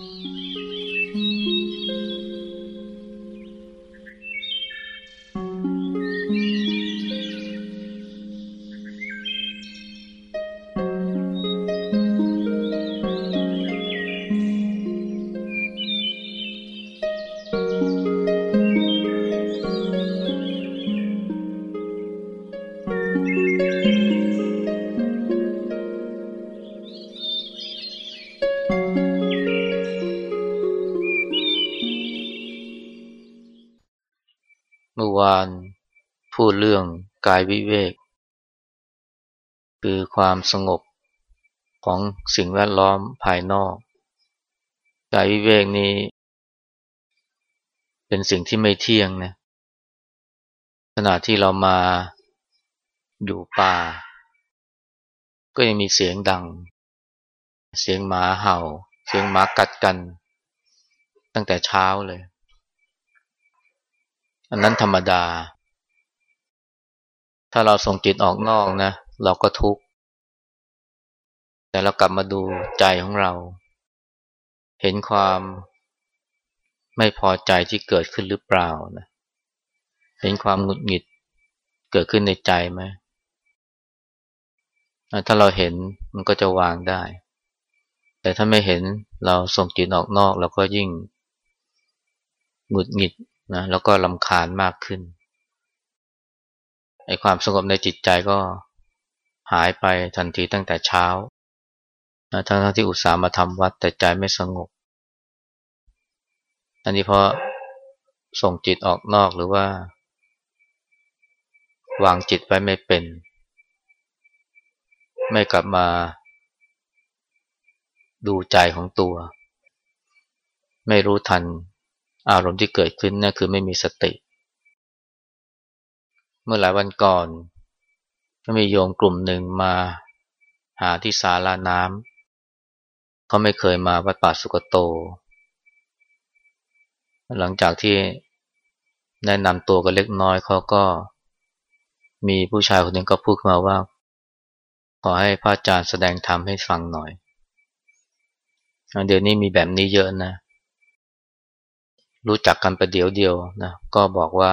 วายวิเวก คือความสงบของสิ่งแวดล้อมภายนอก กายวิเวกนี้ เป็นสิ่งที่ไม่เที่ยงนะขณะที่เรามาอยู่ป่า ก็ยังมีเสียงดัง เสียงหมาเห่า เสียงหมากัดกัน ตั้งแต่เช้าเลย อันนั้นธรรมดา ถ้าเราส่งจิตออกนอกนะ เราก็ทุกข์ แต่เรากลับมาดูใจของเรา เห็นความไม่พอใจที่เกิดขึ้นหรือเปล่านะ เห็นความหงุดหงิดเกิดขึ้นในใจไหม ถ้าเราเห็นมันก็จะวางได้ แต่ถ้าไม่เห็นเราส่งจิตออกนอกเราก็ยิ่งหงุดหงิดนะ แล้วก็ลำคาญมากขึ้น ไอ้ความสงบในจิตใจก็หายไปทันทีตั้งแต่เช้านะทั้งที่อุตส่าห์มาทำวัดแต่ใจไม่สงบ อันนี้เพราะส่งจิตออกนอกหรือว่า วางจิตไว้ไม่เป็น ไม่กลับมา ดูใจของตัว ไม่รู้ทันอารมณ์ที่เกิดขึ้นนั่นคือไม่มีสติ มื่อหลายวันก่อนก็มีโยมกลุ่มหนึ่งมาหาที่ศาลาน้ำเขาไม่เคยมาวัดป่าสุกโต หลังจากที่แนะนำตัวกันเล็กน้อยเขาก็ มีผู้ชายคนหนึ่งก็พูดมาว่า ขอให้พระอาจารย์แสดงธรรมให้ฟังหน่อยเดี๋ยวนี้มีแบบนี้เยอะนะ รู้จักกันประเดี๋ยวเดียวนะ ก็บอกว่า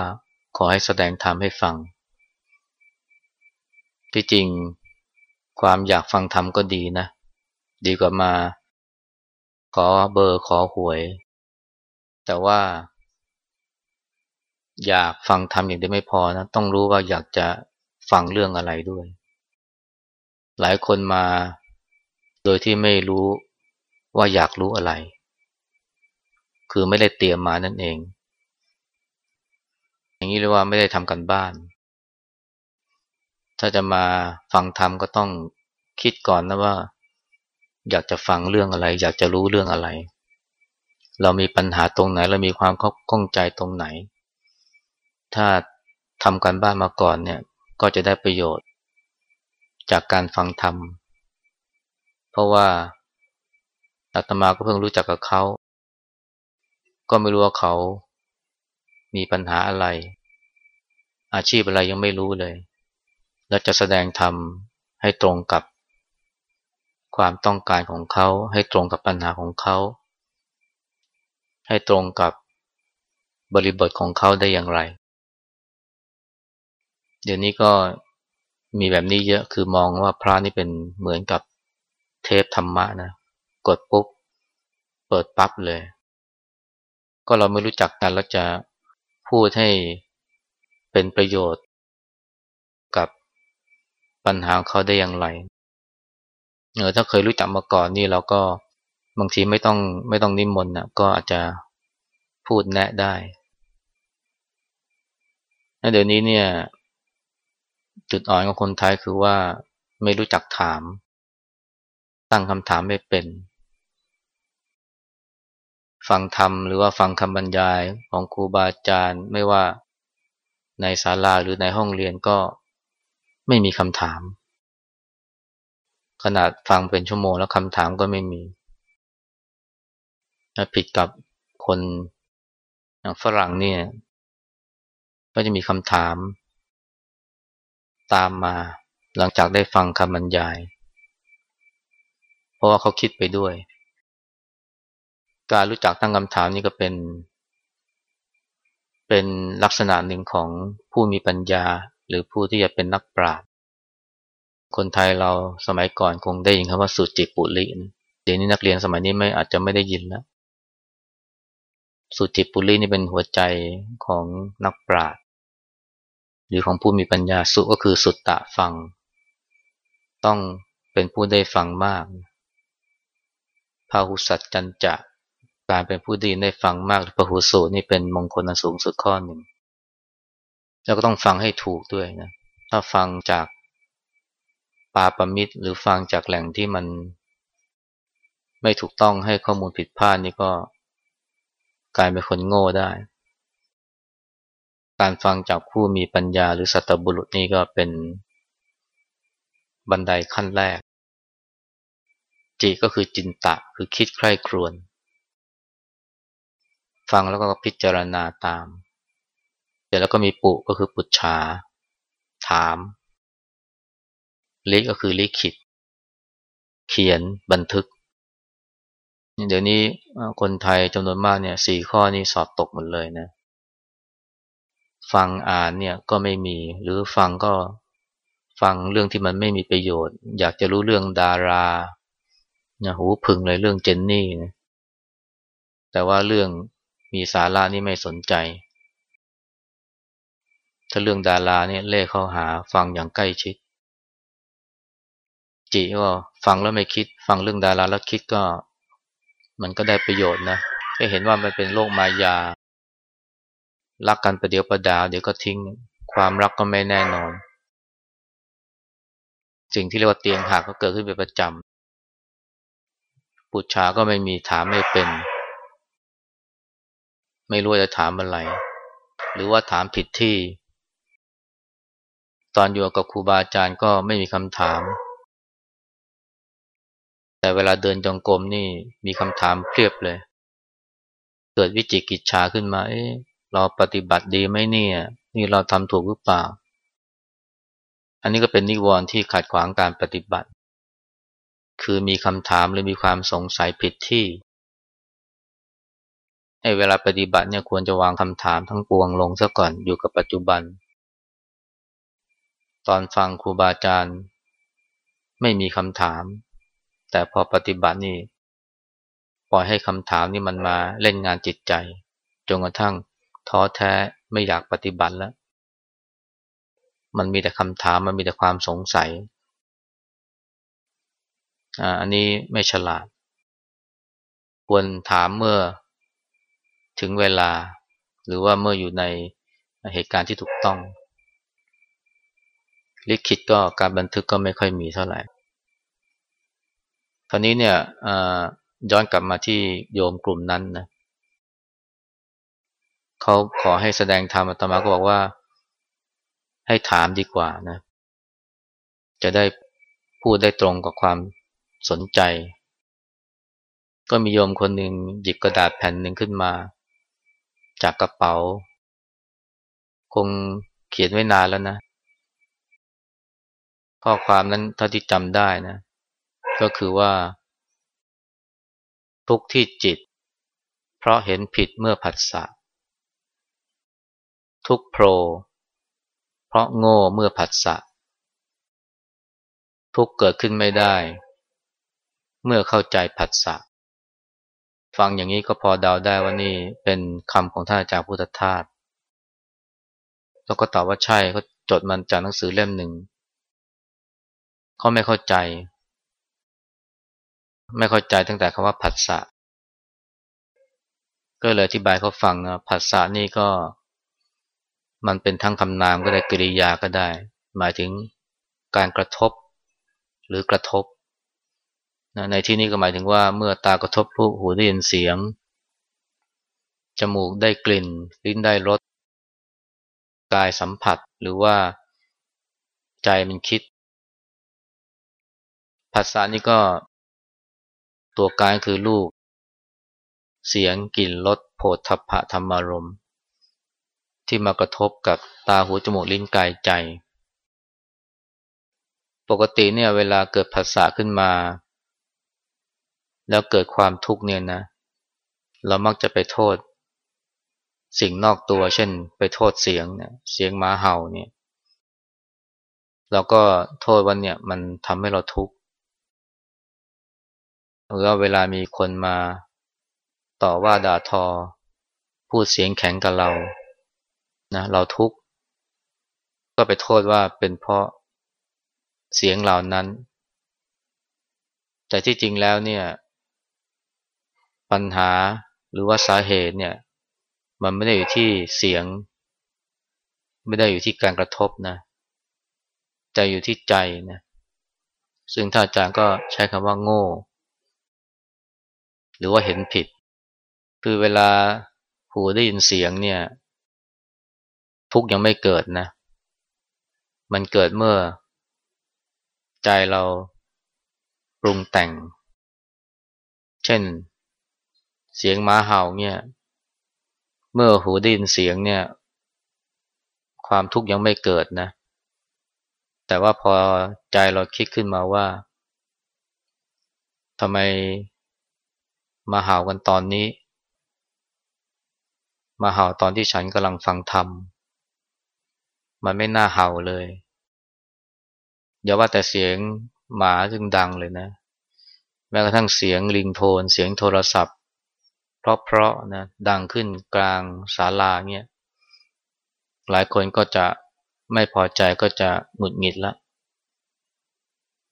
ขอให้แสดงธรรมให้ฟัง ที่จริงความอยากฟังธรรมก็ดีนะ ดีกว่ามา ขอเบอร์ขอหวย แต่ว่า อยากฟังธรรมอย่างเดียวไม่พอนะ ต้องรู้ว่าอยากจะฟังเรื่องอะไรด้วย หลายคนมาโดยที่ไม่รู้ว่าอยากรู้อะไร คือไม่ได้เตรียมมานั่นเอง อย่างนี้เรียกว่าไม่ได้ทำกันบ้าน ถ้าจะมาฟังธรรมก็ต้องคิดก่อนนะว่า อยากจะฟังเรื่องอะไร อยากจะรู้เรื่องอะไร เรามีปัญหาตรงไหน เรามีความข้องใจตรงไหน ถ้าทำกันบ้านมาก่อนเนี่ย ก็จะได้ประโยชน์ จากการฟังธรรม เพราะว่าอาตมาก็เพิ่งรู้จักกับเขา ก็ไม่รู้ว่าเขา มีปัญหาอะไร อาชีพอะไรยังไม่รู้เลย แล้วจะแสดงธรรมให้ตรงกับ ความต้องการของเขา ให้ตรงกับปัญหาของเขา ให้ตรงกับบริบทของเขาได้อย่างไร เดี๋ยวนี้ก็มีแบบนี้เยอะคือมองว่าพระนี่เป็นเหมือนกับเทปธรรมะนะ กดปุ๊บ เปิดปั๊บเลย ก็เราไม่รู้จักกันแล้วจะ พูดให้เป็นประโยชน์ กับปัญหาเขาได้อย่างไรเออถ้าเคยรู้จักมาก่อนนี่เราก็บางทีไม่ต้องไม่ต้องนิมนต์นะก็อาจจะพูดแนะได้เดี๋ยวนี้เนี่ย จุดอ่อนของคนไทยคือว่าไม่รู้จักถาม ตั้งคำถามไม่เป็น ฟังธรรมหรือว่าฟังคำบรรยายของครูบาอาจารย์ไม่ว่าในศาลาหรือในห้องเรียนก็ไม่มีคำถาม ขนาดฟังเป็นชั่วโมงแล้วคำถามก็ไม่มีผิดกับคนอย่างฝรั่งเนี่ย ก็จะมีคำถาม ตามมาหลังจากได้ฟังคำบรรยาย เพราะว่าเขาคิดไปด้วย การรู้จักตั้งคำถามนี่ก็เป็น เป็นลักษณะหนึ่งของผู้มีปัญญา หรือผู้ที่จะเป็นนักปราชญ์คนไทยเราสมัยก่อนคงได้ยินคำว่าสุจิปุริเดี๋ยวนี้นักเรียนสมัยนี้ไม่อาจจะไม่ได้ยินแล้วสุจิปุรินี่เป็นหัวใจของนักปราชญ์หรือของผู้มีปัญญาสุก็คือสุตตะฟัง ต้องเป็นผู้ได้ฟังมากพาหุสัจจันจะ การเป็นผู้ดีได้ฟังมากพหุสูตรนี่เป็นมงคลอันสูงสุดข้อหนึ่ง แล้วก็ต้องฟังให้ถูกด้วยนะ ถ้าฟังจากปาปมิตร หรือฟังจากแหล่งที่มัน ไม่ถูกต้องให้ข้อมูลผิดพลาดนี่ก็ กลายเป็นคนโง่ได้ การฟังจากผู้มีปัญญาหรือสัตบุรุษนี่ก็เป็นบันไดขั้นแรกจิก็คือจินตะคือคิดใคร่ครวญ ฟังแล้วก็พิจารณาตาม เสร็จแล้วก็มีปุก็คือปุจฉา ถาม ลิก็คือลิขิต เขียนบันทึก เดี๋ยวนี้คนไทยจำนวนมากเนี่ยสี่ข้อนี้สอบตกหมดเลยนะ ฟังอ่านเนี่ยก็ไม่มี หรือฟังก็ฟังเรื่องที่มันไม่มีประโยชน์ อยากจะรู้เรื่องดารานะหูพึงเลยเรื่องเจนนี่นะแต่ว่าเรื่อง มีสาระนี่ไม่สนใจ ถ้าเรื่องดาราเนี่ยเล่เข้าหาฟังอย่างใกล้ชิด จิก็ฟังแล้วไม่คิด ฟังเรื่องดาราแล้วคิดก็ มันก็ได้ประโยชน์นะก็เห็นว่ามันเป็นโลกมายา รักกันประเดี๋ยวประดาว เดี๋ยวก็ทิ้งความรักก็ไม่แน่นอน สิ่งที่เรียกว่าเตียงหักก็เกิดขึ้นเป็นประจำปุจฉาก็ไม่มีถามไม่เป็น ไม่รู้จะถามอะไร หรือว่าถามผิดที่ ตอนอยู่กับครูบาอาจารย์ก็ไม่มีคำถาม แต่เวลาเดินจงกรมนี่มีคำถามเพียบเลย เกิดวิจิกิจชาขึ้นมาเอ๊ะเราปฏิบัติดีไหมเนี่ย นี่เราทำถูกหรือเปล่า อันนี้ก็เป็นนิวรณ์ที่ขัดขวางการปฏิบัติ คือมีคำถามหรือมีความสงสัยผิดที่ เวลาปฏิบัติเนี่ยควรจะวางคำถามทั้งปวงลงซะก่อนอยู่กับปัจจุบัน ตอนฟังครูบาอาจารย์ ไม่มีคำถาม แต่พอปฏิบัตินี่ปล่อยให้คำถามนี่มันมาเล่นงานจิตใจจนกระทั่งท้อแท้ไม่อยากปฏิบัติแล้ว มันมีแต่คำถามมันมีแต่ความสงสัยอันนี้ไม่ฉลาด ควรถามเมื่อ ถึงเวลา หรือว่าเมื่ออยู่ในเหตุการณ์ที่ถูกต้อง ลิขิตก็การบันทึกก็ไม่ค่อยมีเท่าไหร่คราวนี้เนี่ยย้อนกลับมาที่โยมกลุ่มนั้นนะเขาขอให้แสดงธรรมอาตมาก็บอกว่า ให้ถามดีกว่านะ จะได้พูดได้ตรงกับความสนใจ ก็มีโยมคนหนึ่งหยิบกระดาษแผ่นหนึ่งขึ้นมา จากกระเป๋า คงเขียนไว้นานแล้วนะ ข้อความนั้นเท่าที่จำได้นะ ก็คือว่า ทุกที่จิต เพราะเห็นผิดเมื่อผัสสะทุกโพรเพราะโง่เมื่อผัสสะทุกเกิดขึ้นไม่ได้ เมื่อเข้าใจผัสสะ ฟังอย่างนี้ก็พอเดาได้ว่านี่เป็นคำของท่านอาจารย์พุทธทาสแล้วก็ตอบว่าใช่เขาจดมันจากหนังสือเล่มหนึ่งเขาไม่เข้าใจ ไม่เข้าใจตั้งแต่คำว่าผัสสะก็เลยอธิบายเขาฟังนะผัสสะนี่ก็มันเป็นทั้งคำนามก็ได้กริยาก็ได้ หมายถึงการกระทบ หรือกระทบ นะในที่นี้ก็หมายถึงว่าเมื่อตากระทบรูปหูได้ยินเสียง จมูกได้กลิ่น ลิ้นได้รสกายสัมผัสหรือว่าใจมันคิดภาษานี้ก็ตัวกายคือรูปเสียงกลิ่นรสโผฏฐัพพะธรรมารมที่มากระทบกับตาหูจมูกลิ้นกายใจ ปกติเนี่ยเวลาเกิดภาษาขึ้นมา แล้วเกิดความทุกข์เนี่ยนะ เรามักจะไปโทษ สิ่งนอกตัว เช่น ไปโทษเสียงเนี่ยเสียงหมาเห่าเนี่ยเราก็โทษว่าเนี่ยมันทำให้เราทุกข์หรือว่าเวลามีคนมาต่อว่าด่าทอ พูดเสียงแข็งกับเรานะเราทุกข์ก็ไปโทษว่าเป็นเพราะเสียงเหล่านั้น แต่ที่จริงแล้วเนี่ย ปัญหาหรือว่าสาเหตุเนี่ย มันไม่ได้อยู่ที่เสียง ไม่ได้อยู่ที่การกระทบนะแต่อยู่ที่ใจนะซึ่งท่านอาจารย์ก็ใช้คำว่าโง่ หรือว่าเห็นผิด คือเวลาหูได้ยินเสียงเนี่ย ทุกยังไม่เกิดนะ มันเกิดเมื่อ ใจเราปรุงแต่ง เช่น เสียงม้าเห่าเนี่ย เมื่อหูได้ยินเสียงเนี่ย ความทุกข์ยังไม่เกิดนะ แต่ว่าพอใจเราคิดขึ้นมาว่าทำไมมาเห่ากันตอนนี้ มาเห่าตอนที่ฉันกำลังฟังธรรม มันไม่น่าเห่าเลย อย่าว่าแต่เสียงหมาซึ่งดังเลยนะ แม้กระทั่งเสียงลิงโทน เสียงโทรศัพท์ เพราะๆนะดังขึ้นกลางศาลาเนี่ยหลายคนก็จะไม่พอใจก็จะหงุดหงิดละ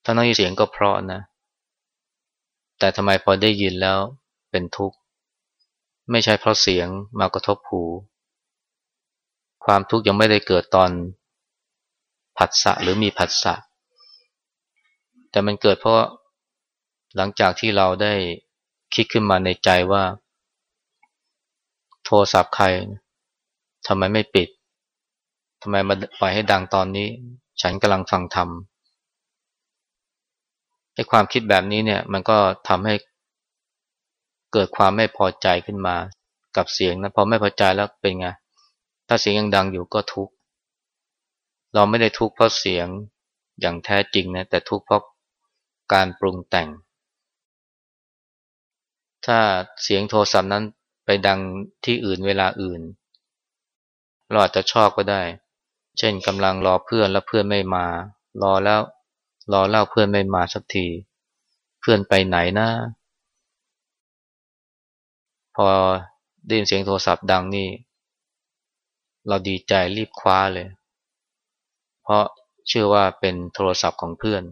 ทั้งนั้นเสียงก็เพราะนะ แต่ทำไมพอได้ยินแล้วเป็นทุกข์ ไม่ใช่เพราะเสียงมากระทบหู ความทุกข์ยังไม่ได้เกิดตอนผัสสะหรือมีผัสสะ แต่มันเกิดเพราะหลังจากที่เราได้คิดขึ้นมาในใจว่า โทรศัพท์ใครทำไมไม่ปิดทำไมมาปล่อยให้ดังตอนนี้ ฉันกำลังฟังธรรมให้ความคิดแบบนี้เนี่ย มันก็ทำให้เกิดความไม่พอใจขึ้นมากับเสียงนะพอไม่พอใจแล้วเป็นไงถ้าเสียงยังดังอยู่ก็ทุกข์เราไม่ได้ทุกข์เพราะเสียงอย่างแท้จริงนะแต่ทุกข์เพราะการปรุงแต่ง ถ้าเสียงโทรศัพท์นั้น ไปดังที่อื่นเวลาอื่น เราอาจจะชอบก็ได้ เช่นกำลังรอเพื่อนแล้วเพื่อนไม่มา รอแล้ว รอเล่าเพื่อนไม่มาสักที เพื่อนไปไหนนะพอได้ยินเสียงโทรศัพท์ดังนี่ เราดีใจรีบคว้าเลย เพราะเชื่อว่าเป็นโทรศัพท์ของเพื่อน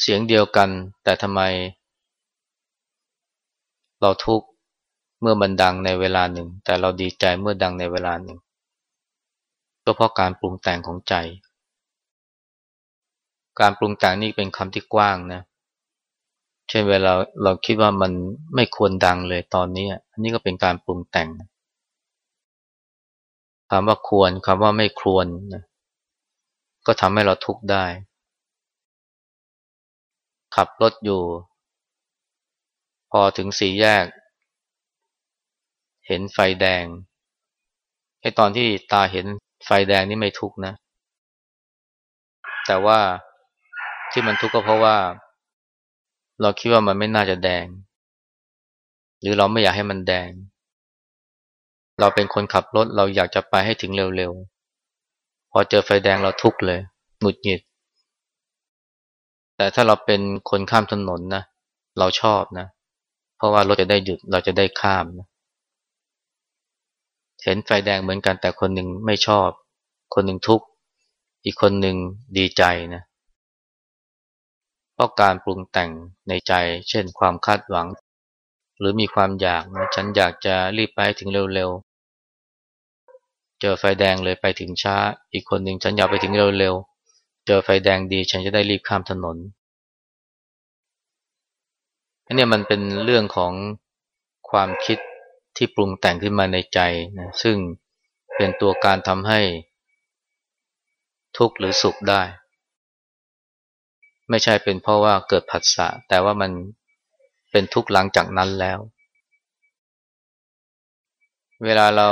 เสียงเดียวกันแต่ทำไม เราทุกข์เมื่อมันดังในเวลาหนึ่ง แต่เราดีใจเมื่อดังในเวลาหนึ่ง ก็เพราะการปรุงแต่งของใจ การปรุงแต่งนี่เป็นคำที่กว้างนะเช่นเวลาเราคิดว่ามันไม่ควรดังเลยตอนนี้อันนี้ก็เป็นการปรุงแต่งคำว่าควรคำว่าไม่ควรนะก็ทำให้เราทุกข์ได้ ขับรถอยู่ พอถึงสี่แยก เห็นไฟแดงไอ้ตอนที่ตาเห็นไฟแดงนี่ไม่ทุกนะ แต่ว่าที่มันทุกข์ก็เพราะว่า เราคิดว่ามันไม่น่าจะแดง หรือเราไม่อยากให้มันแดง เราเป็นคนขับรถเราอยากจะไปให้ถึงเร็วๆ พอเจอไฟแดงเราทุกข์เลยหงุดหงิด แต่ถ้าเราเป็นคนข้ามถนนนะ เราชอบนะ เพราะว่ารถจะได้หยุดเราจะได้ข้ามนะเห็นไฟแดงเหมือนกันแต่คนหนึ่งไม่ชอบ คนหนึ่งทุกข์ อีกคนหนึ่งดีใจนะเพราะการปรุงแต่งในใจ เช่นความคาดหวัง หรือมีความอยากนะฉันอยากจะรีบไปถึงเร็วๆ เจอไฟแดงเลยไปถึงช้า อีกคนหนึ่งฉันอยากไปถึงเร็วๆ เจอไฟแดงดีฉันจะได้รีบข้ามถนน อันนี้มันเป็นเรื่องของความคิดที่ปรุงแต่งขึ้นมาในใจนะซึ่งเป็นตัวการทำให้ ทุกข์หรือสุขได้ ไม่ใช่เป็นเพราะว่าเกิดผัสสะแต่ว่ามันเป็นทุกข์หลังจากนั้นแล้ว เวลาเรา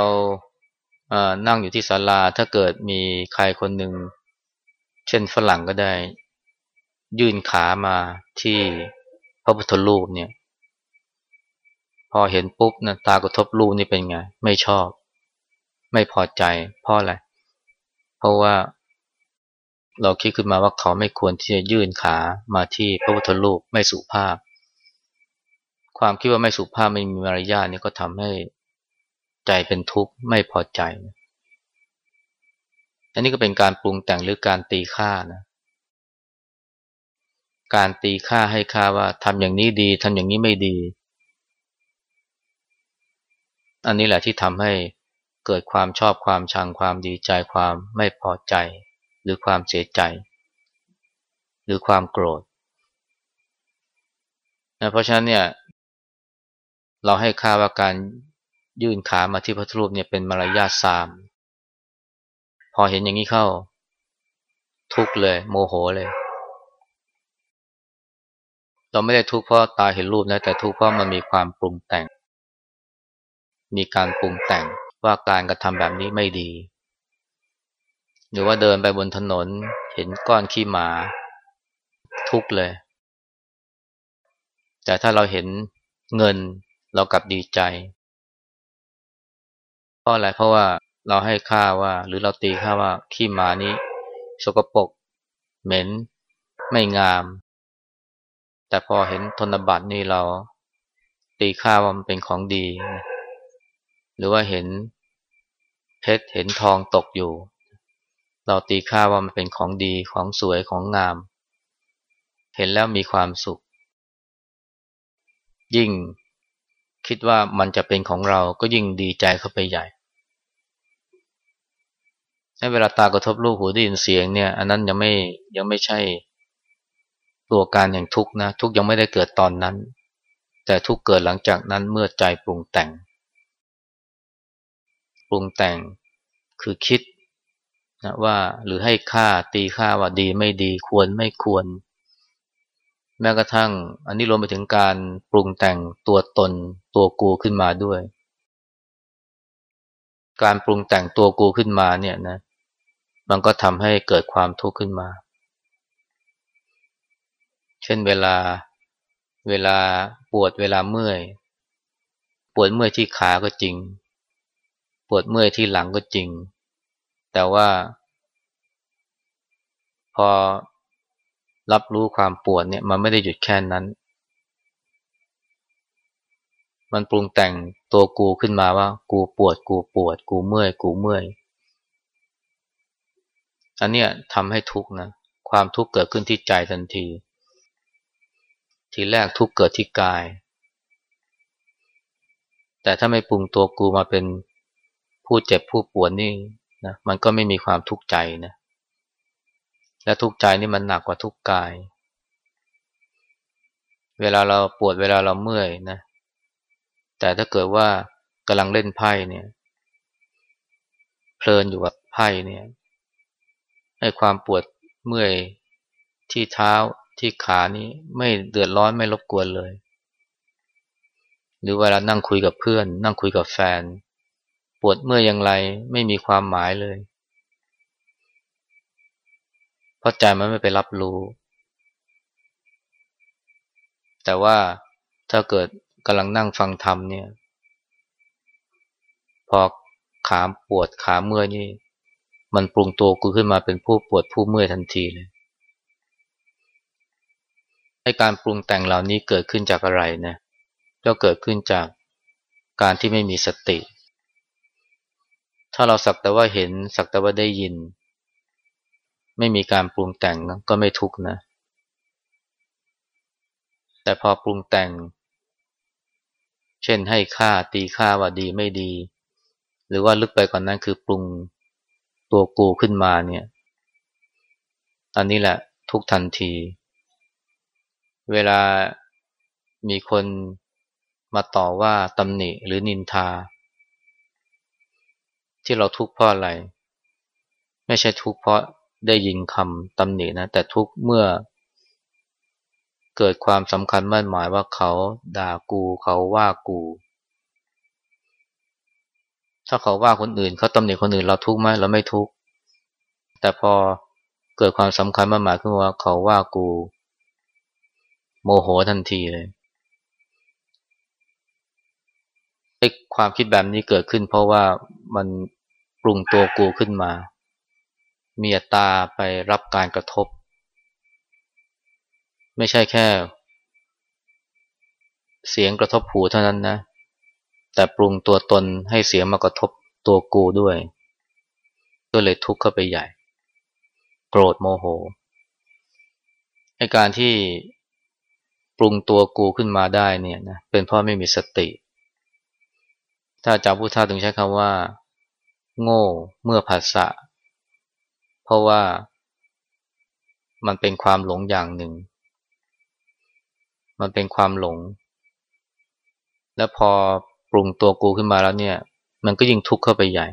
นั่งอยู่ที่ศาลาถ้าเกิดมีใครคนหนึ่ง เช่นฝรั่งก็ได้ ยื่นขามาที่ ระพุทธรูปเนี่ย พอเห็นปุ๊บนะตากระทบรูปนี่เป็นไง ไม่ชอบ ไม่พอใจเพราะอะไร เพราะว่า เราคิดขึ้นมาว่าเขาไม่ควรที่จะยื่นขามาที่พระพุทธรูปไม่สุภาพ ความคิดว่าไม่สุภาพไม่มีมารยาทนี่ก็ทำให้ใจเป็นทุกข์ไม่พอใจ อันนี้ก็เป็นการปรุงแต่งหรือการตีค่านะ การตีค่าให้ค่าว่าทำอย่างนี้ดีทำอย่างนี้ไม่ดี อันนี้แหละที่ทำให้เกิดความชอบความชังความดีใจความไม่พอใจ หรือความเสียใจ หรือความโกรธนะเพราะฉะนั้นเนี่ยเราให้ค่าว่าการยื่นขามาที่พระรูปเนี่ยเป็นมารยาทสาม พอเห็นอย่างนี้เข้า ทุกเลย โมโหเลย เราไม่ได้ทุกข์เพราะตาเห็นรูปนะแต่ทุกข์เพราะมันมีความปรุงแต่ง มีการปรุงแต่งว่าการกระทำแบบนี้ไม่ดี หรือว่าเดินไปบนถนนเห็นก้อนขี้หมา ทุกเลย แต่ถ้าเราเห็นเงินเรากลับดีใจเพราะอะไรเพราะว่าเราให้ค่าว่า หรือเราตีค่าว่าขี้หมานี้ สกปรกเหม็น ไม่งาม แต่พอเห็นธนบัตรนี่เราตีค่าว่ามันเป็นของดี หรือว่าเห็นเพชรเห็นทองตกอยู่ เราตีค่าว่ามันเป็นของดีของสวยของงาม เห็นแล้วมีความสุข ยิ่งคิดว่ามันจะเป็นของเราก็ยิ่งดีใจเข้าไปใหญ่ในเวลาตากระทบรูปหูได้ยินเสียงเนี่ย อันนั้นยังไม่ยังไม่ใช่ ตัวการอย่างทุกนะทุกยังไม่ได้เกิดตอนนั้น แต่ทุกเกิดหลังจากนั้นเมื่อใจปรุงแต่ง ปรุงแต่งคือคิดนะว่าหรือให้ค่าตีค่าว่าดีไม่ดีควรไม่ควร แม้กระทั่ง อันนี้รวมไปถึงการปรุงแต่งตัวตนตัวกูขึ้นมาด้วย การปรุงแต่งตัวกูขึ้นมาเนี่ยนะมันก็ทำให้เกิดความทุกข์ขึ้นมา ช่นเวลาเวลาปวดเวลาเมื่อย ปวดเมื่อยที่ขาก็จริง ปวดเมื่อยที่หลังก็จริง แต่ว่า พอรับรู้ความปวดเนี่ยมันไม่ได้หยุดแค่นั้น มันปรุงแต่งตัวกูขึ้นมาว่า กูปวด กูปวด กูเมื่อย กูเมื่อย อันเนี้ยทำให้ทุกข์นะ ความทุกข์เกิดขึ้นที่ใจทันที ทีแรกทุกเกิดที่กาย แต่ถ้าไม่ปรุงตัวกูมาเป็นผู้เจ็บผู้ปวดนี่นะมันก็ไม่มีความทุกข์ใจนะและทุกข์ใจนี่มันหนักกว่าทุกข์กาย เวลาเราปวดเวลาเราเมื่อยนะ แต่ถ้าเกิดว่ากำลังเล่นไพ่เนี่ย เพลินอยู่กับไพ่เนี่ยให้ความปวดเมื่อยที่เท้า ที่ขานี้ไม่เดือดร้อนไม่รบกวนเลย หรือเวลานั่งคุยกับเพื่อน นั่งคุยกับแฟน ปวดเมื่อยอย่างไรไม่มีความหมายเลย เพราะใจมันไม่ไปรับรู้ แต่ว่าถ้าเกิดกำลังนั่งฟังธรรมเนี่ย พอขาปวดขาเมื่อยนี่ มันปรุงตัวกูขึ้นมาเป็นผู้ปวดผู้เมื่อยทันทีเลย ให้การปรุงแต่งเหล่านี้เกิดขึ้นจากอะไรนะก็เกิดขึ้นจากการที่ไม่มีสติ ถ้าเราสักแต่ว่าเห็นสักแต่ว่าได้ยิน ไม่มีการปรุงแต่งนะก็ไม่ทุกข์นะ แต่พอปรุงแต่ง เช่นให้ค่าตีค่าว่าดีไม่ดี หรือว่าลึกไปกว่านนั้นคือปรุงตัวกูขึ้นมาเนี่ย อันนี้แหละทุกทันที เวลามีคนมาต่อว่าตำหนิหรือนินทา ที่เราทุกข์เพราะอะไร ไม่ใช่ทุกข์เพราะได้ยินคำตำหนินะ แต่ทุกข์เมื่อ เกิดความสำคัญมั่นหมายว่าเขาด่ากูเขาว่ากู ถ้าเขาว่าคนอื่นเขาตำหนิคนอื่นเราทุกข์ไหมเราไม่ทุกข์แต่พอเกิดความสำคัญมั่นหมายขึ้นว่าเขาว่ากู โมโหทันทีเลยไอ้ความคิดแบบนี้เกิดขึ้น เพราะว่ามันปรุงตัวกูขึ้นมา มีตตาไปรับการกระทบ ไม่ใช่แค่ เสียงกระทบหูเท่านั้นนะ แต่ปรุงตัวตนให้เสียงมากระทบตัวกูด้วย ก็เลยทุกข์เข้าไปใหญ่ โกรธโมโหไอการที่ ปรุงตัวกูขึ้นมาได้เนี่ยนะเป็นเพราะไม่มีสติ ถ้าจาพุทธาถึงใช้คำว่า โง่เมื่อผัสสะเพราะว่ามันเป็นความหลงอย่างหนึ่ง มันเป็นความหลง แล้วพอปรุงตัวกูขึ้นมาแล้วเนี่ย มันก็ยิ่งทุกข์เข้าไปใหญ่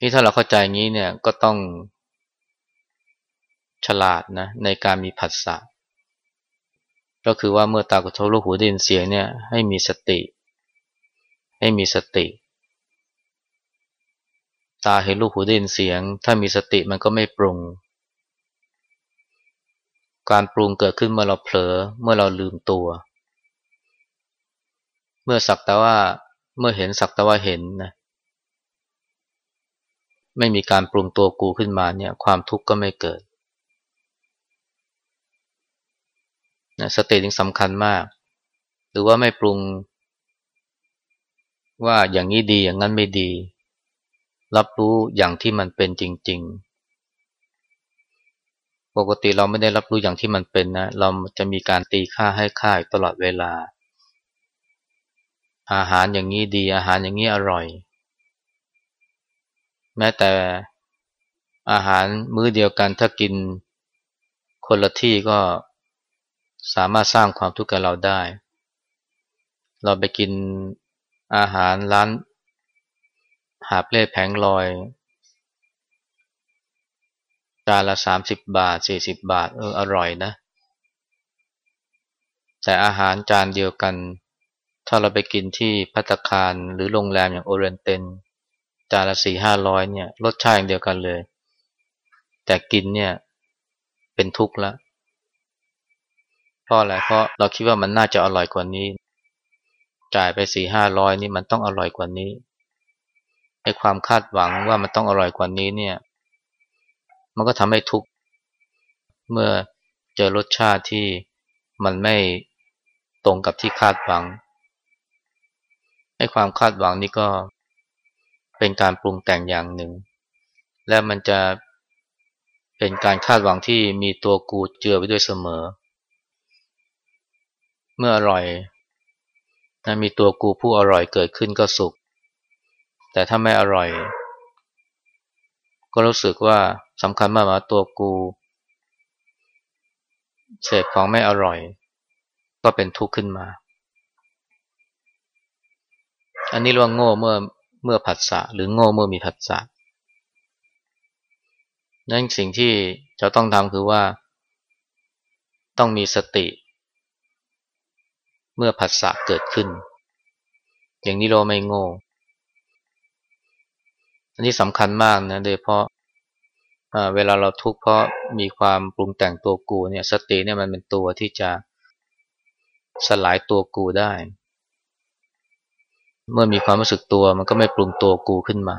นี่ถ้าเราเข้าใจงี้เนี่ยก็ต้องฉลาดนะในการมีผัสสะ ก็คือว่าเมื่อตากระทบลูกหูได้ยินเสียงเนี่ยให้มีสติ ให้มีสติ ตาเห็นลูกหูได้ยินเสียง ถ้ามีสติมันก็ไม่ปรุง การปรุงเกิดขึ้นเมื่อเราเผลอเมื่อเราลืมตัว เมื่อสักแต่ว่าเมื่อเห็นสักแต่ว่าเห็นนะไม่มีการปรุงตัวกูขึ้นมาเนี่ย ความทุกข์ก็ไม่เกิด นะสติจึงสำคัญมาก หรือว่าไม่ปรุง ว่าอย่างนี้ดีอย่างนั้นไม่ดี รับรู้อย่างที่มันเป็นจริง ๆ ปกติเราไม่ได้รับรู้อย่างที่มันเป็นนะ เราจะมีการตีค่าให้ค่าตลอดเวลา อาหารอย่างนี้ดี อาหารอย่างนี้อร่อย แม้แต่อาหารมื้อเดียวกันถ้ากินคนละที่ก็ สามารถสร้างความทุกข์กับเราได้ เราไปกินอาหารร้าน หาเล่แผงลอยจานละสามสิบบาทสี่สิบบาท เอออร่อยนะ แต่อาหารจานเดียวกัน ถ้าเราไปกินที่พัตคารหรือโรงแรมอย่างโอเรนเตนจานละสี่ห้าร้อยเนี่ยรสชาติเดียวกันเลย แต่กินเนี่ยเป็นทุกข์แล้ว เพราะอะไรเพราะเราคิดว่ามันน่าจะอร่อยกว่านี้ จ่ายไปสี่ห้าร้อยนี่มันต้องอร่อยกว่านี้ไอ้ความคาดหวังว่ามันต้องอร่อยกว่านี้เนี่ย มันก็ทำให้ทุกข์เมื่อเจอรสชาติที่มันไม่ตรงกับที่คาดหวังไอ้ความคาดหวังนี่ก็เป็นการปรุงแต่งอย่างหนึ่ง และมันจะเป็นการคาดหวังที่มีตัวกูเจือไปด้วยเสมอ เมื่ออร่อยนะมีตัวกูผู้อร่อยเกิดขึ้นก็สุข แต่ถ้าไม่อร่อย ก็รู้สึกว่าสำคัญมากว่าตัวกูเสพของไม่อร่อย ก็เป็นทุกข์ขึ้นมา อันนี้เรียกว่าโง่เมื่อเมื่อผัสสะหรือโง่เมื่อมีผัสสะนั่นสิ่งที่จะต้องทำคือว่า ต้องมีสติ เมื่อผัสสะเกิดขึ้น อย่างนี้เราไม่โง่ อันนี้สำคัญมากนะโดยเพราะเวลาเราทุกข์เพราะมีความปรุงแต่งตัวกูเนี่ยสติเนี่ยมันเป็นตัวที่จะสลายตัวกูได้ เมื่อมีความรู้สึกตัวมันก็ไม่ปรุงตัวกูขึ้นมา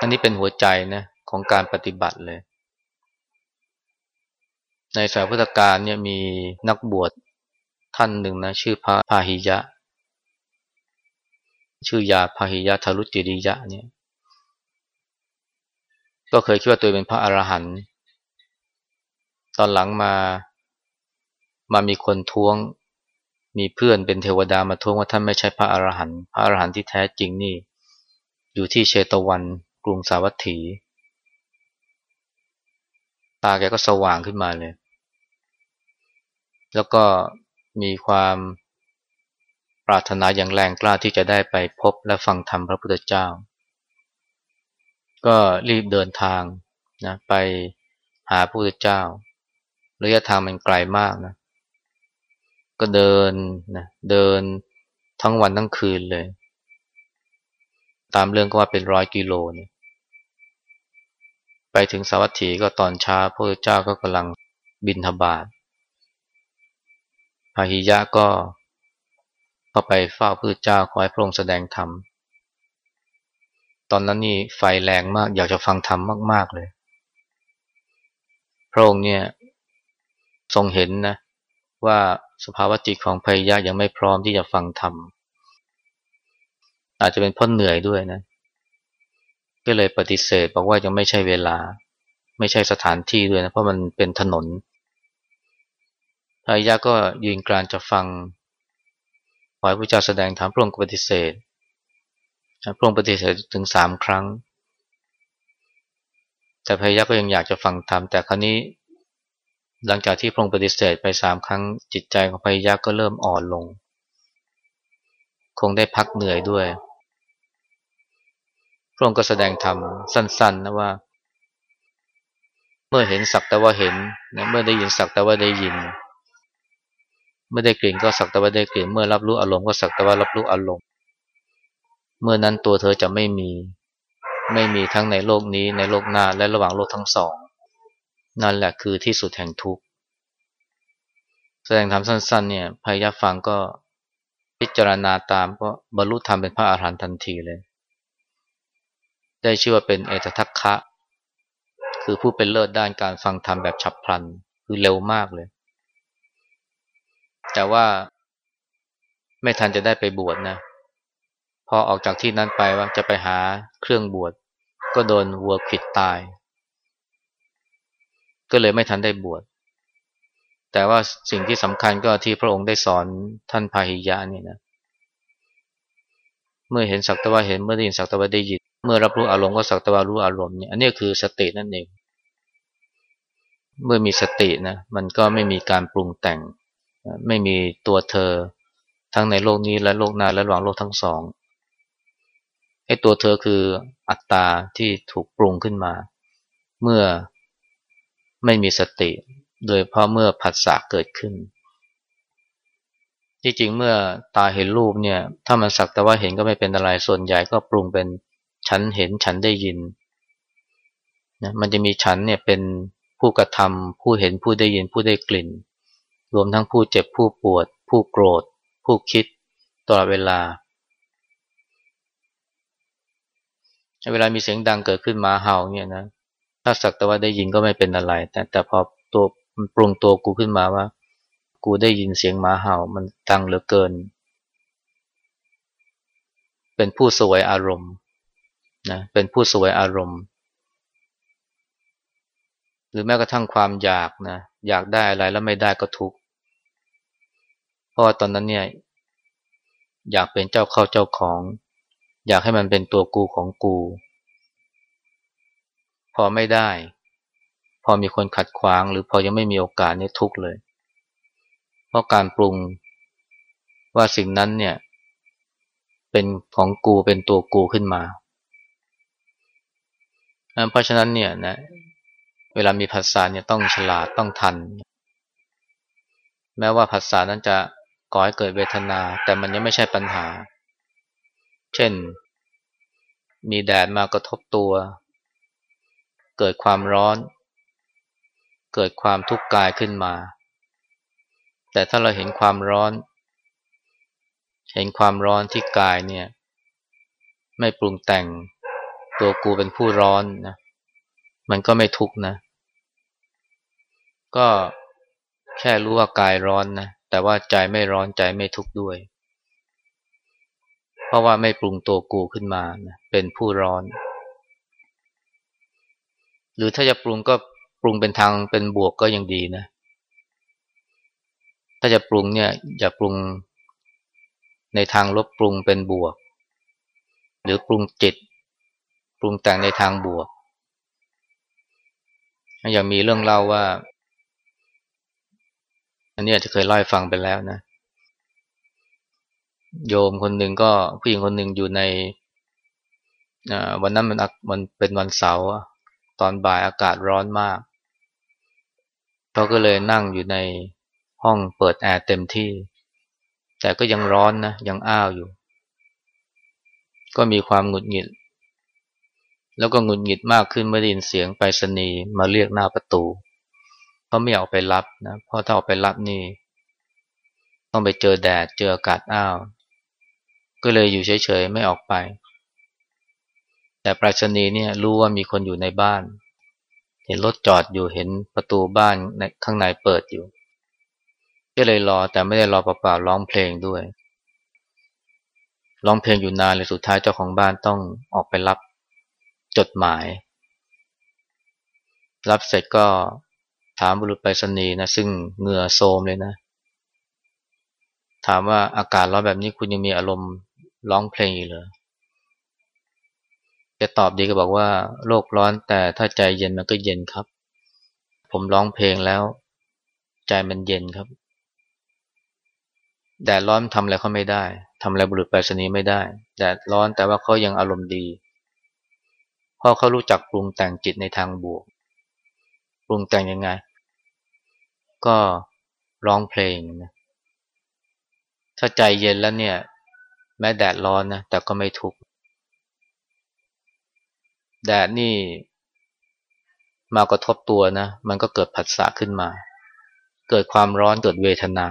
อันนี้เป็นหัวใจนะของการปฏิบัติเลย ในสายพุทธการเนี่ยมีนักบวช ท่านหนึ่งนะชื่อพระพาหิยะ ชื่อยาพาหิยะทารุจิริยะเนี่ย ก็เคยคิดว่าตัวเป็นพระอรหันต์ตอนหลังมามามีคนท้วงมีเพื่อนเป็นเทวดามาท้วงว่าท่านไม่ใช่พระอรหันต์พระอรหันต์ที่แท้จริงนี่ อยู่ที่เชตวันกรุงสาวัตถี ตาแกก็สว่างขึ้นมาเลย แล้วก็ มีความปรารถนาอย่างแรงกล้าที่จะได้ไปพบและฟังธรรมพระพุทธเจ้า ก็รีบเดินทางนะไปหาพระพุทธเจ้าระยะทางมันไกลมากนะ ก็เดินนะเดินทั้งวันทั้งคืนเลย ตามเรื่องก็ว่าเป็นร้อยกิโลเนี่ยไปถึงสาวัตถีก็ตอนเช้าพระพุทธเจ้าก็กำลังบินทบาท พาหิยะก็ก็ไปเฝ้าพระเจ้าขอให้พระองค์แสดงธรรม ตอนนั้นนี่ไฟแรงมากอยากจะฟังธรรมมาก ๆ เลย พระองค์เนี่ยทรงเห็นนะว่าสภาวะจิตของพยะยังไม่พร้อมที่จะฟังธรรม อาจจะเป็นเพราะเหนื่อยด้วยนะ ก็เลยปฏิเสธบอกว่ายังไม่ใช่เวลา ไม่ใช่สถานที่ด้วยนะเพราะมันเป็นถนน พยะก็ยืนกรานจะฟังขอให้พระเจ้าแสดงธรรมพระองค์ปฏิเสธพระองค์ปฏิเสธถึงสามครั้ง แต่พายะก็ยังอยากจะฟังธรรมแต่ครั้นี้ หลังจากที่พระองค์ปฏิเสธไปสามครั้ง จิตใจของพายักก็เริ่มอ่อนลง คงได้พักเหนื่อยด้วย พระองค์ก็แสดงธรรมสั้นๆนะว่า เมื่อเห็นสักแต่ว่าเห็นเมื่อได้ยินสักแต่ว่าได้ยิน เมื่อได้กลิ่นก็สักแต่ว่าได้กลิ่น เมื่อรับรู้อารมณ์ก็สักแต่ว่ารับรู้อารมณ์ เมื่อนั้นตัวเธอจะไม่มี ไม่มีทั้งในโลกนี้ในโลกหน้าและระหว่างโลกทั้งสอง นั่นแหละคือที่สุดแห่งทุกข์ แสดงธรรมสั้น ๆ เนี่ยพยาฟังก็พิจารณาตามก็บรรลุธรรมเป็นพระอาหารหันต์ทันทีเลย ได้ชื่อว่าเป็นเอตทัคคะ คือผู้เป็นเลิศด้านการฟังธรรมแบบฉับพลัน คือเร็วมากเลย แต่ว่า ไม่ทันจะได้ไปบวชนะ พอออกจากที่นั้นไปว่าจะไปหาเครื่องบวชก็โดนวัวขิดตาย ก็เลยไม่ทันได้บวชแต่ว่าสิ่งที่สำคัญก็ที่พระองค์ได้สอนท่านพาหิยะนี่นะ เมื่อเห็นสักตะว่าเห็นเมื่อได้ยินสักตะว่าได้ยินเมื่อรับรู้อารมณ์ก็สักตะว่ารู้อารมณ์เนี่ยอันนี้คือสตินั่นเอง เมื่อมีสตินะ มันก็ไม่มีการปรุงแต่ง ไม่มีตัวเธอ ทั้งในโลกนี้และโลกหน้าและระหว่างโลกทั้งสองไอ้ตัวเธอคืออัตตาที่ถูกปรุงขึ้นมา เมื่อไม่มีสติ โดยเพราะเมื่อผัสสะเกิดขึ้น ที่จริงเมื่อตาเห็นรูปเนี่ย ถ้ามันสักแต่ว่าเห็นก็ไม่เป็นอะไรส่วนใหญ่ก็ปรุงเป็นฉันเห็นฉันได้ยินนะมันจะมีฉันเนี่ยเป็นผู้กระทำผู้เห็นผู้ได้ยินผู้ได้กลิ่น รวมทั้งผู้เจ็บผู้ปวด ผู้โกรธ ผู้คิดตลอดเวลา เวลามีเสียงดังเกิดขึ้นมาเห่าเนี่ยนะถ้าสักแต่ว่าได้ยินก็ไม่เป็นอะไร แต่แต่พอตัวปรุงตัวกูขึ้นมาว่า กูได้ยินเสียงหมาเห่ามันดังเหลือเกิน เป็นผู้สวยอารมณ์นะเป็นผู้สวยอารมณ์ หรือแม้กระทั่งความอยากนะอยากได้อะไรแล้วไม่ได้ก็ทุกข์ ราะว่าตอนนั้นเนี่ยอยากเป็นเจ้าเข้าเจ้าของ อยากให้มันเป็นตัวกูของกู พอไม่ได้ พอมีคนขัดขวาง หรือพอยังไม่มีโอกาสนี่ทุกเลย เพราะการปรุงว่าสิ่งนั้นเนี่ย เป็นของกูเป็นตัวกูขึ้นมา เพราะฉะนั้นเนี่ยนะเวลามีภาษาเนี่ยต้องฉลาดต้องทัน แม้ว่าภาษานั้นจะ ก่อให้เกิดเวทนา แต่มันยังไม่ใช่ปัญหา เช่น มีแดดมากระทบตัว เกิดความร้อน เกิดความทุกข์กายขึ้นมา แต่ถ้าเราเห็นความร้อน เห็นความร้อนที่กายเนี่ย ไม่ปรุงแต่งตัวกูเป็นผู้ร้อนนะ มันก็ไม่ทุกข์นะ ก็แค่รู้ว่ากายร้อนนะ แต่ว่าใจไม่ร้อนใจไม่ทุกข์ด้วย เพราะว่าไม่ปรุงตัวกูขึ้นมานะเป็นผู้ร้อน หรือถ้าจะปรุงก็ปรุงเป็นทางเป็นบวกก็ยังดีนะ ถ้าจะปรุงเนี่ยอย่าปรุงในทางลบปรุงเป็นบวก หรือปรุงจิต ปรุงแต่งในทางบวก อย่างมีเรื่องเล่าว่า อันนี้อาจจะเคยเล่าให้ฟังไปแล้วนะ โยมคนหนึ่งก็ผู้หญิงคนหนึ่งอยู่ในวันนั้นมันมันเป็นวันเสาร์ตอนบ่ายอากาศร้อนมากเขาก็เลยนั่งอยู่ในห้องเปิดแอร์เต็มที่ แต่ก็ยังร้อนนะยังอ้าวอยู่ ก็มีความหงุดหงิด แล้วก็หงุดหงิดมากขึ้นเมื่อได้ยินเสียงไปรษณีย์มาเรียกหน้าประตู เขาไม่ออกไปรับนะเพราะถ้าออกไปรับนี่ ต้องไปเจอแดดเจออากาศอ้าว ก็เลยอยู่เฉยๆไม่ออกไป แต่ปรายศนีเนี่ยรู้ว่ามีคนอยู่ในบ้าน เห็นรถจอดอยู่เห็นประตูบ้านในข้างในเปิดอยู่ ก็เลยรอแต่ไม่ได้รอเปล่าๆร้องเพลงด้วยร้องเพลงอยู่นานเลยสุดท้ายเจ้าของบ้านต้องออกไปรับจดหมาย รับเสร็จก็ ถามบุรุษไปรษณีย์นะซึ่งเหงื่อโซมเลยนะ ถามว่าอากาศร้อนแบบนี้คุณยังมีอารมณ์ร้องเพลงอยู่เลยจะตอบดีก็บอกว่าโลกร้อนแต่ถ้าใจเย็นมันก็เย็นครับ ผมร้องเพลงแล้ว ใจมันเย็นครับแดดร้อนทำอะไรเขาไม่ได้ทำอะไรบุรุษไปรษณีย์ไม่ได้แดดร้อนแต่ว่าเขายังอารมณ์ดีเพราะเขารู้จักปรุงแต่งจิตในทางบวก ปรุงแต่งยังไง ก็ร้องเพลงนะถ้าใจเย็นแล้วเนี่ย แม้แดดร้อนนะแต่ก็ไม่ทุกข์แดดนี่มากระทบตัวนะ มันก็เกิดผัสสะขึ้นมา เกิดความร้อนเกิดเวทนา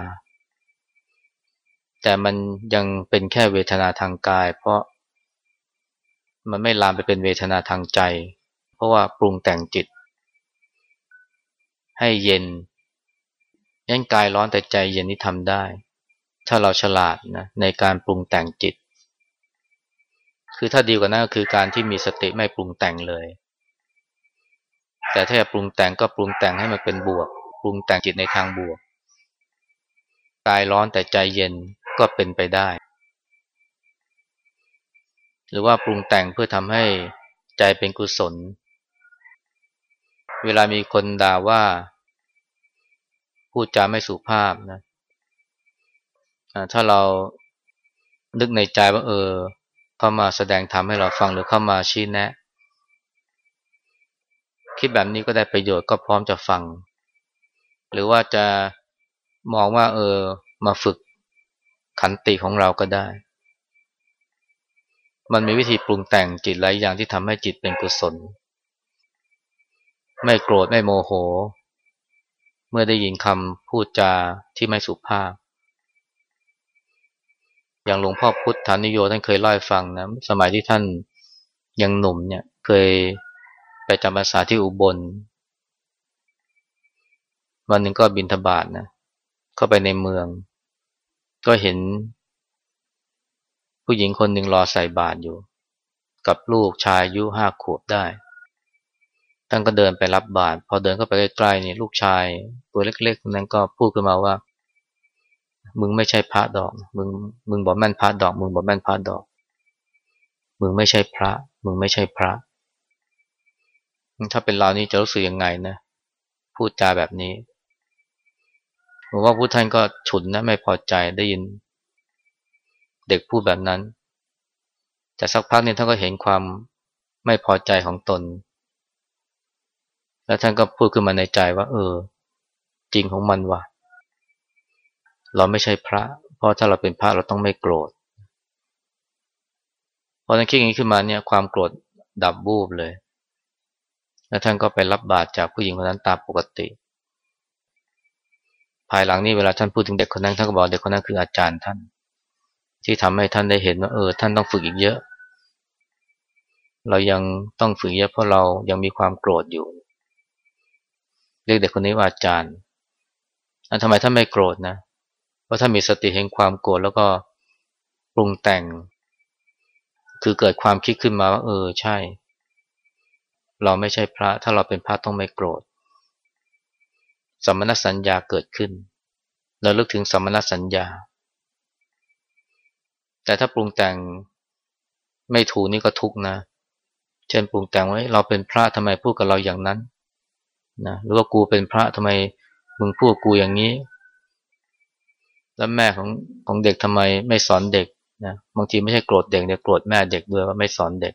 แต่มันยังเป็นแค่เวทนาทางกาย เพราะมันไม่ลามไปเป็นเวทนาทางใจ เพราะว่าปรุงแต่งจิต ให้เย็น ยันกายร้อนแต่ใจเย็นนี่ทำได้ ถ้าเราฉลาดนะในการปรุงแต่งจิต คือถ้าดีกว่านั้นก็คือการที่มีสติไม่ปรุงแต่งเลย แต่ถ้าปรุงแต่งก็ปรุงแต่งให้มันเป็นบวก ปรุงแต่งจิตในทางบวก กายร้อนแต่ใจเย็นก็เป็นไปได้ หรือว่าปรุงแต่งเพื่อทำให้ใจเป็นกุศล เวลามีคนด่าว่า พูดจาไม่สุภาพนะถ้าเรานึกในใจว่าเออเข้ามาแสดงธรรมให้เราฟังหรือเข้ามาชี้แนะ คิดแบบนี้ก็ได้ประโยชน์ก็พร้อมจะฟัง หรือว่าจะมองว่า เออ มาฝึกขันติของเราก็ได้ มันมีวิธีปรุงแต่งจิตหลายอย่างที่ทำให้จิตเป็นกุศล ไม่โกรธไม่โมโห เมื่อได้ยินคำพูดจาที่ไม่สุภาพ อย่างหลวงพ่อพุทธานิโยท่านเคยเล่าให้ฟังนะสมัยที่ท่านยังหนุ่มเนี่ยเคยไปจำพรรษาที่อุบล วันหนึ่งก็บินทบาทนะเข้าไปในเมือง ก็เห็น ผู้หญิงคนหนึ่งรอใส่บาตรอยู่ กับลูกชายอายุห้าขวบได้ ท่านก็เดินไปรับบาตรพอเดินเข้าไปใกล้ๆนี่ลูกชาย ตัวเล็กๆคนนั้นก็พูดขึ้นมาว่า มึงไม่ใช่พระดอก มึงมึงบอกแม่นพระดอก มึงบอกแม่นพระดอก มึงไม่ใช่พระ มึงไม่ใช่พระ ถ้าเป็นเรานี่จะรู้สึกยังไงนะ พูดจาแบบนี้ผมว่าผู้ท่านก็ฉุนนะไม่พอใจได้ยิน เด็กพูดแบบนั้น แต่สักพักนึงท่านก็เห็นความไม่พอใจของตน แล้วท่านก็พูดขึ้นมาในใจว่า เออ จริงของมันว่ะ เราไม่ใช่พระ เพราะถ้าเราเป็นพระเราต้องไม่โกรธพอท่านคิดอย่างนี้ขึ้นมาเนี่ยความโกรธดับบูบเลย แล้วท่านก็ไปรับบาตรจากผู้หญิงคนนั้นตามปกติ ภายหลังนี้เวลาท่านพูดถึงเด็กคนนั้นท่านก็บอกเด็กคนนั้นคืออาจารย์ท่าน ที่ทำให้ท่านได้เห็นว่าเออ ท่านต้องฝึกอีกเยอะ เรายังต้องฝึกเยอะเพราะเรายังมีความโกรธอยู่ เรียกเด็กคนนี้ว่าอาจารย์อันทำไมท่านไม่โกรธนะเพราะท่านมีสติเห็นความโกรธแล้วก็ปรุงแต่ง คือเกิดความคิดขึ้นมาว่าเออใช่ เราไม่ใช่พระ ถ้าเราเป็นพระต้องไม่โกรธสมณสัญญาเกิดขึ้นเราลึกถึงสมณสัญญา แต่ถ้าปรุงแต่งไม่ถูกนี่ก็ทุกนะ เช่นปรุงแต่งไว้ เราเป็นพระทำไมพูดกับเราอย่างนั้น นะหรือว่ากูเป็นพระทำไมมึงพูดกูอย่างนี้ แล้วแม่ของของเด็กทำไมไม่สอนเด็กนะบางทีไม่ใช่โกรธเด็กเนี่ยโกรธแม่เด็กด้วยว่าไม่สอนเด็ก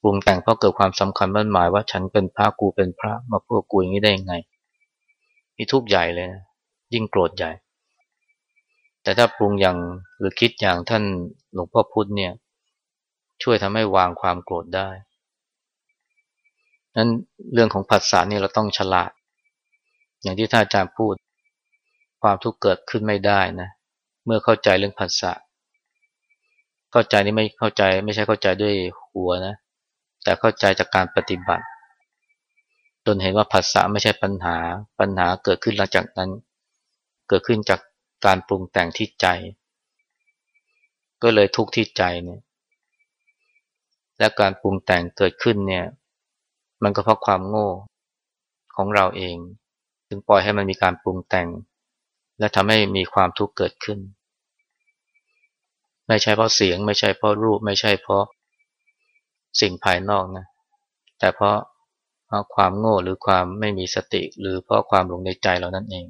ปรุงแต่งเพราะเกิดความสำคัญมั่นหมายว่าฉันเป็นพระกูเป็นพระมาพูดกูอย่างนี้ได้ยังไงมีทุกข์ใหญ่เลยนะยิ่งโกรธใหญ่ แต่ถ้าปรุงอย่างหรือคิดอย่างท่านหลวงพ่อพุธเนี่ย ช่วยทำให้วางความโกรธได้ นั้นเรื่องของผัสสะนี่เราต้องฉลาด อย่างที่ท่านอาจารย์พูด ความทุกข์เกิดขึ้นไม่ได้นะ เมื่อเข้าใจเรื่องผัสสะเข้าใจนี่ไม่เข้าใจไม่ใช่เข้าใจด้วยหัวนะ แต่เข้าใจจากการปฏิบัติ จนเห็นว่าภาษาไม่ใช่ปัญหา ปัญหาเกิดขึ้นหลังจากนั้น เกิดขึ้นจากการปรุงแต่งที่ใจ ก็เลยทุกข์ที่ใจเนี่ยและการปรุงแต่งเกิดขึ้นเนี่ย มันก็เพราะความโง่ของเราเอง ถึงปล่อยให้มันมีการปรุงแต่ง และทำให้มีความทุกข์เกิดขึ้น ไม่ใช่เพราะเสียง ไม่ใช่เพราะรูป ไม่ใช่เพราะสิ่งภายนอกนะ แต่เพราะความโง่หรือความไม่มีสติ หรือเพราะความหลงในใจเรานั่นเอง